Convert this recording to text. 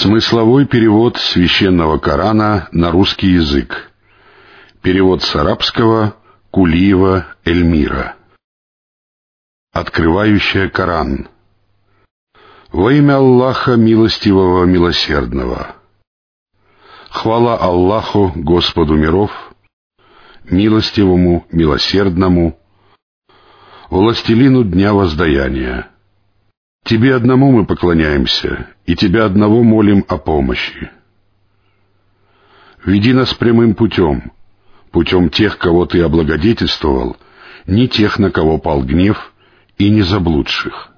Смысловой перевод священного Корана на русский язык. Перевод с арабского Кулиева Эльмира. Открывающая Коран. Во имя Аллаха Милостивого Милосердного. Хвала Аллаху, Господу миров, Милостивому, Милосердному, Властелину Дня Воздаяния. Тебе одному мы поклоняемся, и Тебя одного молим о помощи. Веди нас прямым путем, путем тех, кого Ты облагодетельствовал, не тех, на кого пал гнев, и не заблудших.